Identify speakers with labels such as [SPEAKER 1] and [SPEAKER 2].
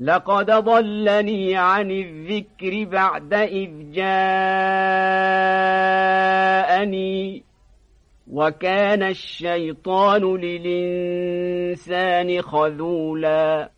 [SPEAKER 1] لقد ضلني عن الذكر بعد إذ جاءني وكان الشيطان للإنسان خذولاً.